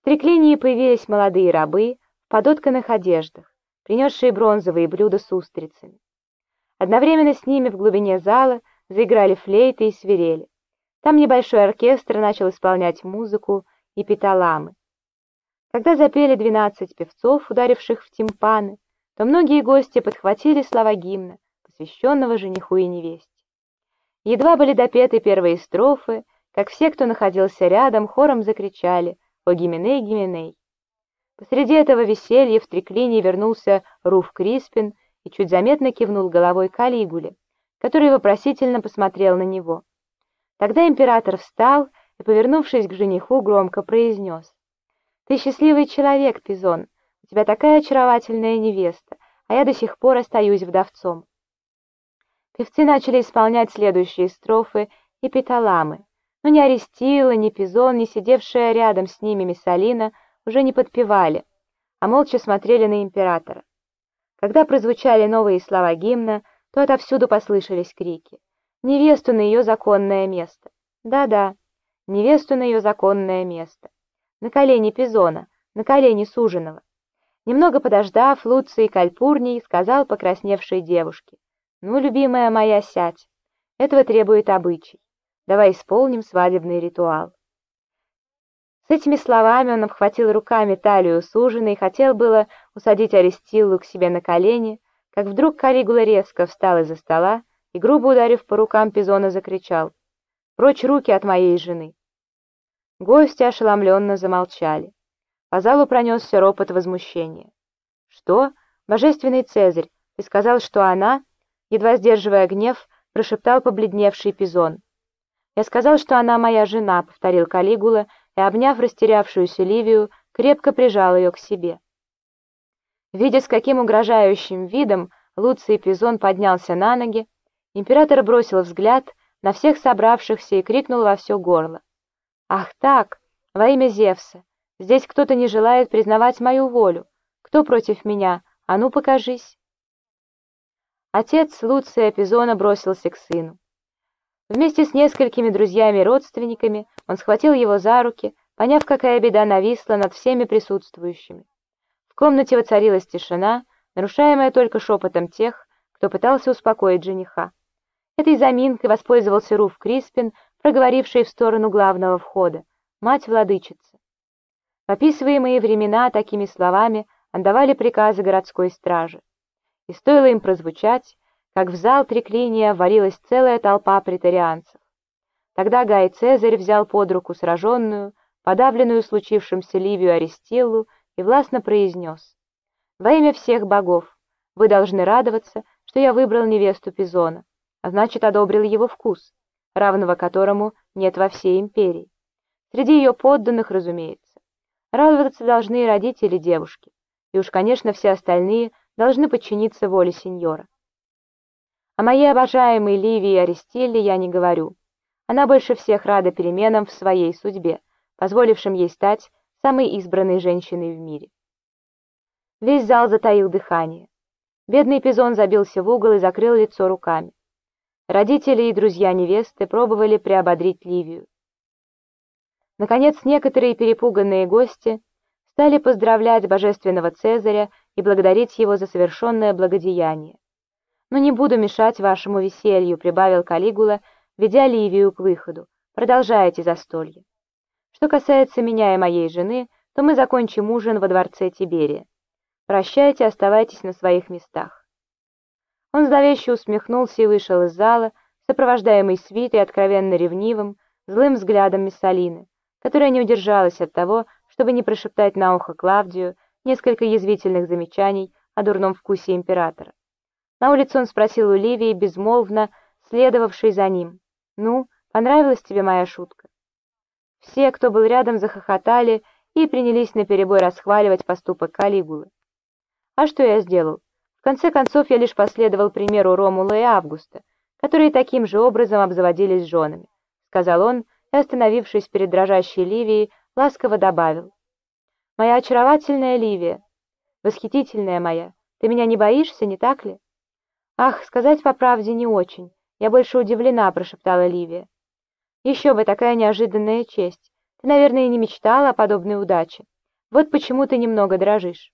В треклинии появились молодые рабы в подотканных одеждах, принесшие бронзовые блюда с устрицами. Одновременно с ними в глубине зала заиграли флейты и свирели. Там небольшой оркестр начал исполнять музыку и петаламы. Когда запели двенадцать певцов, ударивших в тимпаны, то многие гости подхватили слова гимна, посвященного жениху и невесте. Едва были допеты первые строфы, как все, кто находился рядом, хором закричали «О Гименей, Гименей!». Посреди этого веселья в триклине вернулся Руф Криспин и чуть заметно кивнул головой Калигуле, который вопросительно посмотрел на него. Тогда император встал и, повернувшись к жениху, громко произнес. «Ты счастливый человек, Пизон, у тебя такая очаровательная невеста, а я до сих пор остаюсь вдовцом». Певцы начали исполнять следующие строфы и петаламы, но ни Арестила, ни Пизон, ни сидевшая рядом с ними Миссалина уже не подпевали, а молча смотрели на императора. Когда прозвучали новые слова гимна, то отовсюду послышались крики невесту на ее законное место. Да-да, невесту на ее законное место. На колени Пизона, на колени суженого. Немного подождав, Луций Кальпурний сказал покрасневшей девушке, «Ну, любимая моя, сядь. Этого требует обычай. Давай исполним свадебный ритуал». С этими словами он обхватил руками талию суженой и хотел было усадить Арестиллу к себе на колени, как вдруг Калигула резко встал из-за стола и, грубо ударив по рукам, Пизона закричал «Прочь руки от моей жены!». Гости ошеломленно замолчали. По залу пронесся ропот возмущения. «Что? Божественный Цезарь, ты сказал, что она...» Едва сдерживая гнев, прошептал побледневший Пизон. «Я сказал, что она моя жена», — повторил Калигула, и, обняв растерявшуюся Ливию, крепко прижал ее к себе. Видя, с каким угрожающим видом Луций Пизон поднялся на ноги, Император бросил взгляд на всех собравшихся и крикнул во все горло. «Ах так! Во имя Зевса! Здесь кто-то не желает признавать мою волю. Кто против меня? А ну, покажись!» Отец Луция Пизона бросился к сыну. Вместе с несколькими друзьями родственниками он схватил его за руки, поняв, какая беда нависла над всеми присутствующими. В комнате воцарилась тишина, нарушаемая только шепотом тех, кто пытался успокоить жениха. Этой заминкой воспользовался Руф Криспин, проговоривший в сторону главного входа. Мать-владычица. В описываемые времена такими словами отдавали приказы городской стражи. И стоило им прозвучать, как в зал треклиния варилась целая толпа претарианцев. Тогда Гай Цезарь взял под руку сраженную, подавленную случившимся Ливию Аристиллу и властно произнес «Во имя всех богов вы должны радоваться, что я выбрал невесту Пизона а значит одобрил его вкус, равного которому нет во всей империи. Среди ее подданных, разумеется. Радоваться должны и родители девушки, и уж, конечно, все остальные должны подчиниться воле сеньора. О моей обожаемой Ливии Аристилле я не говорю. Она больше всех рада переменам в своей судьбе, позволившим ей стать самой избранной женщиной в мире. Весь зал затаил дыхание. Бедный Пизон забился в угол и закрыл лицо руками. Родители и друзья невесты пробовали приободрить Ливию. Наконец, некоторые перепуганные гости стали поздравлять божественного Цезаря и благодарить его за совершенное благодеяние. «Но не буду мешать вашему веселью», — прибавил Калигула, ведя Ливию к выходу. «Продолжайте застолье. Что касается меня и моей жены, то мы закончим ужин во дворце Тиберия. Прощайте, оставайтесь на своих местах». Он зловеще усмехнулся и вышел из зала, сопровождаемый свитой откровенно ревнивым, злым взглядом Миссалины, которая не удержалась от того, чтобы не прошептать на ухо Клавдию несколько язвительных замечаний о дурном вкусе императора. На улице он спросил у Ливии, безмолвно следовавшей за ним, «Ну, понравилась тебе моя шутка?» Все, кто был рядом, захохотали и принялись наперебой расхваливать поступок Калигулы. «А что я сделал? В конце концов, я лишь последовал примеру Ромула и Августа, которые таким же образом обзаводились женами, сказал он и, остановившись перед дрожащей Ливией, ласково добавил. «Моя очаровательная Ливия, восхитительная моя, ты меня не боишься, не так ли?» «Ах, сказать по правде не очень. Я больше удивлена», — прошептала Ливия. «Еще бы такая неожиданная честь. Ты, наверное, и не мечтала о подобной удаче. Вот почему ты немного дрожишь.